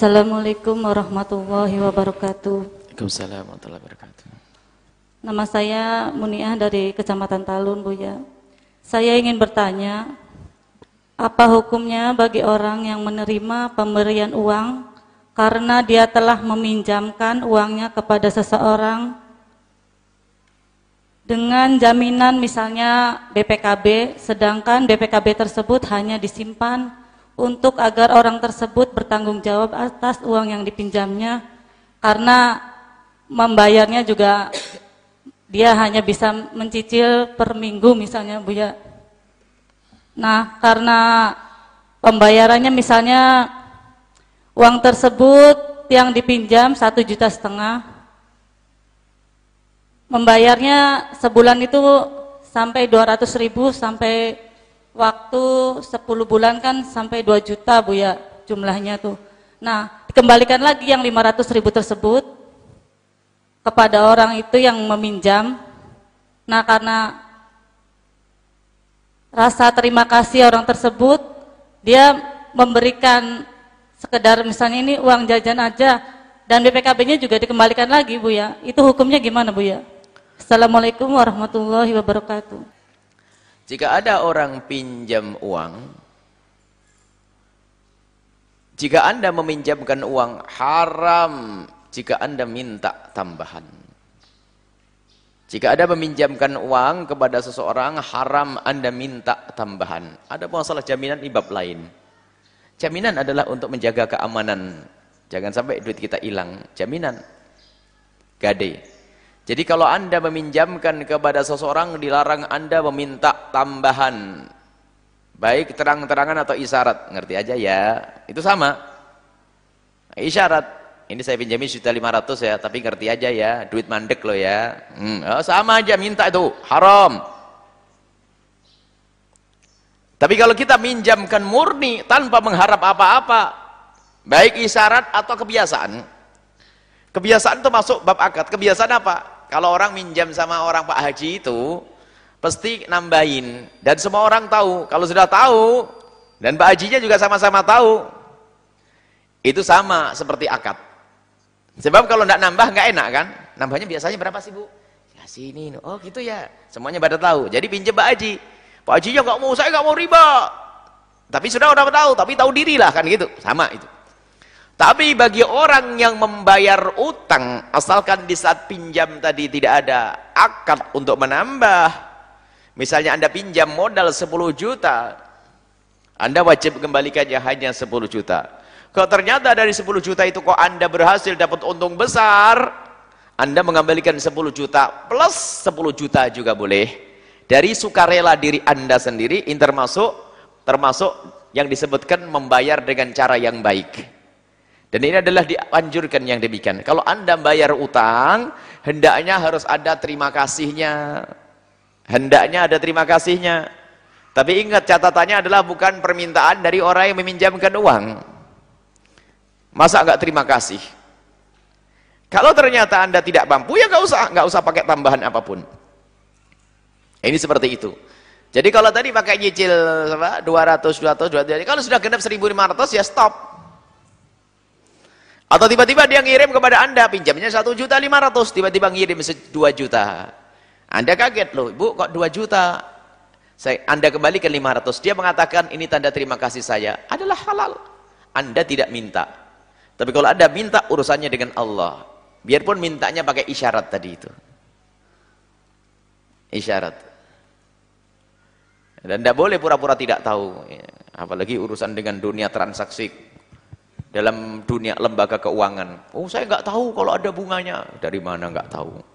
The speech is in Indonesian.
Assalamualaikum warahmatullahi wabarakatuh. Waalaikumsalam warahmatullahi wabarakatuh. Nama saya Muniah dari Kecamatan Talun, Bu ya. Saya ingin bertanya, apa hukumnya bagi orang yang menerima pemberian uang karena dia telah meminjamkan uangnya kepada seseorang dengan jaminan misalnya BPKB, sedangkan BPKB tersebut hanya disimpan untuk agar orang tersebut bertanggung jawab atas uang yang dipinjamnya karena membayarnya juga dia hanya bisa mencicil per minggu misalnya Bu ya. Nah, karena pembayarannya misalnya uang tersebut yang dipinjam satu juta setengah, membayarnya sebulan itu sampai 200 ribu sampai waktu 10 bulan kan sampai 2 juta Bu ya jumlahnya tuh. Nah, dikembalikan lagi yang 500 ribu tersebut kepada orang itu yang meminjam. Nah, karena rasa terima kasih orang tersebut, dia memberikan sekedar misalnya ini uang jajan aja dan BPKB-nya juga dikembalikan lagi Bu ya. Itu hukumnya gimana Bu ya? Assalamualaikum warahmatullahi wabarakatuh. Jika ada orang pinjam uang, jika Anda meminjamkan uang haram jika Anda minta tambahan. Jika Anda meminjamkan uang kepada seseorang, haram Anda minta tambahan. Ada masalah jaminan ibab lain. Jaminan adalah untuk menjaga keamanan. Jangan sampai duit kita hilang. Jaminan. Gade. Jadi kalau Anda meminjamkan kepada seseorang, dilarang Anda meminta tambahan. Baik terang-terangan atau isyarat. Ngerti aja ya. Itu sama. Isyarat ini saya pinjamin juta lima ratus ya, tapi ngerti aja ya, duit mandek lo ya. Hmm, oh, sama aja minta itu, haram. Tapi kalau kita minjamkan murni tanpa mengharap apa-apa, baik isyarat atau kebiasaan. Kebiasaan itu masuk bab akad. Kebiasaan apa? Kalau orang minjam sama orang Pak Haji itu, pasti nambahin. Dan semua orang tahu. Kalau sudah tahu, dan Pak Hajinya juga sama-sama tahu, itu sama seperti akad. Sebab kalau tidak nambah nggak enak kan? Nambahnya biasanya berapa sih bu? Ya sini, oh gitu ya. Semuanya pada tahu. Jadi pinjam Pak Haji. Pak Haji ya nggak mau, saya nggak mau riba. Tapi sudah udah tahu, tapi tahu diri lah kan gitu. Sama itu. Tapi bagi orang yang membayar utang, asalkan di saat pinjam tadi tidak ada akad untuk menambah. Misalnya Anda pinjam modal 10 juta, Anda wajib kembalikannya hanya 10 juta. Kalau ternyata dari 10 juta itu kok Anda berhasil dapat untung besar, Anda mengembalikan 10 juta plus 10 juta juga boleh. Dari sukarela diri Anda sendiri, ini termasuk termasuk yang disebutkan membayar dengan cara yang baik. Dan ini adalah dianjurkan yang demikian. Kalau Anda bayar utang, hendaknya harus ada terima kasihnya. Hendaknya ada terima kasihnya. Tapi ingat catatannya adalah bukan permintaan dari orang yang meminjamkan uang. Masa enggak terima kasih? Kalau ternyata Anda tidak mampu, ya enggak usah, enggak usah pakai tambahan apa pun. Ini seperti itu. Jadi kalau tadi pakai nyicil apa, 200, 200, 200, kalau sudah genap 1500 ya stop. Atau tiba-tiba dia ngirim kepada Anda, pinjamnya 1 juta 500, tiba-tiba ngirim 2 juta. Anda kaget loh, Bu kok 2 juta? Saya, anda kembalikan 500. Dia mengatakan ini tanda terima kasih saya. Adalah halal. Anda tidak minta. Tapi kalau Anda minta urusannya dengan Allah. Biarpun mintanya pakai isyarat tadi itu. Isyarat. Dan tidak boleh pura-pura tidak tahu. Apalagi urusan dengan dunia transaksi. Dalam dunia lembaga keuangan. Oh saya nggak tahu kalau ada bunganya. Dari mana nggak tahu.